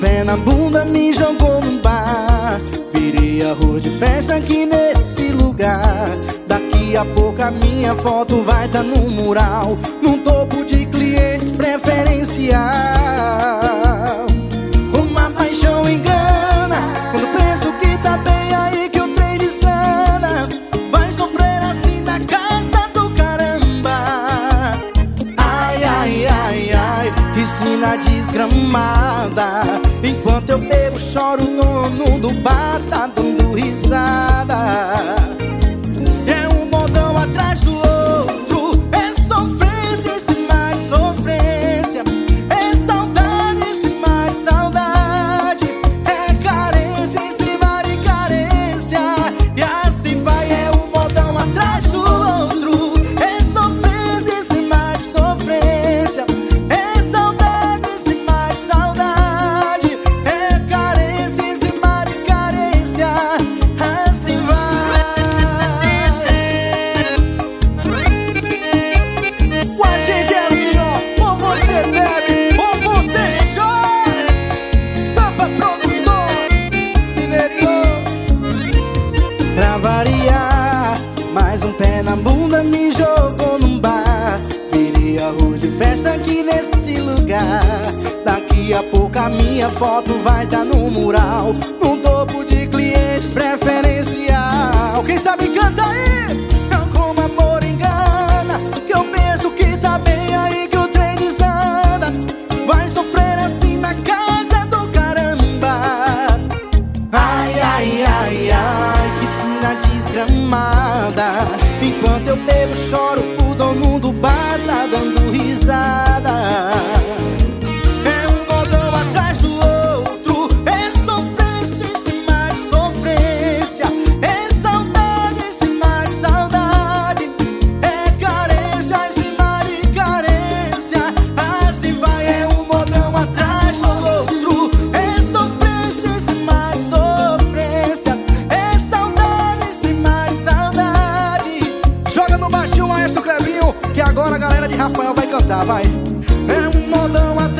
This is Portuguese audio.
pé na bunda me jogou num bar. Virei a rua de festa aqui nesse lugar. Daqui a pouco a minha foto vai tá no mural Num topo de clientes preferencial. Uma paixão engana Quando penso que tá bem aí que o trem desanda Vai sofrer assim na casa do caramba. Ai, ai, ai, ai Que sina desgramada Enquanto eu bebo, choro, o dono do bar tá dando risada bunda me jogou num bar. Virei a rua de festa aqui nesse lugar. Daqui a pouco a minha foto vai tá no mural. No topo de clientes preferencial. Quem sabe canta aí! Choro, o dono do bar tá dando risada Vai. É um modão outro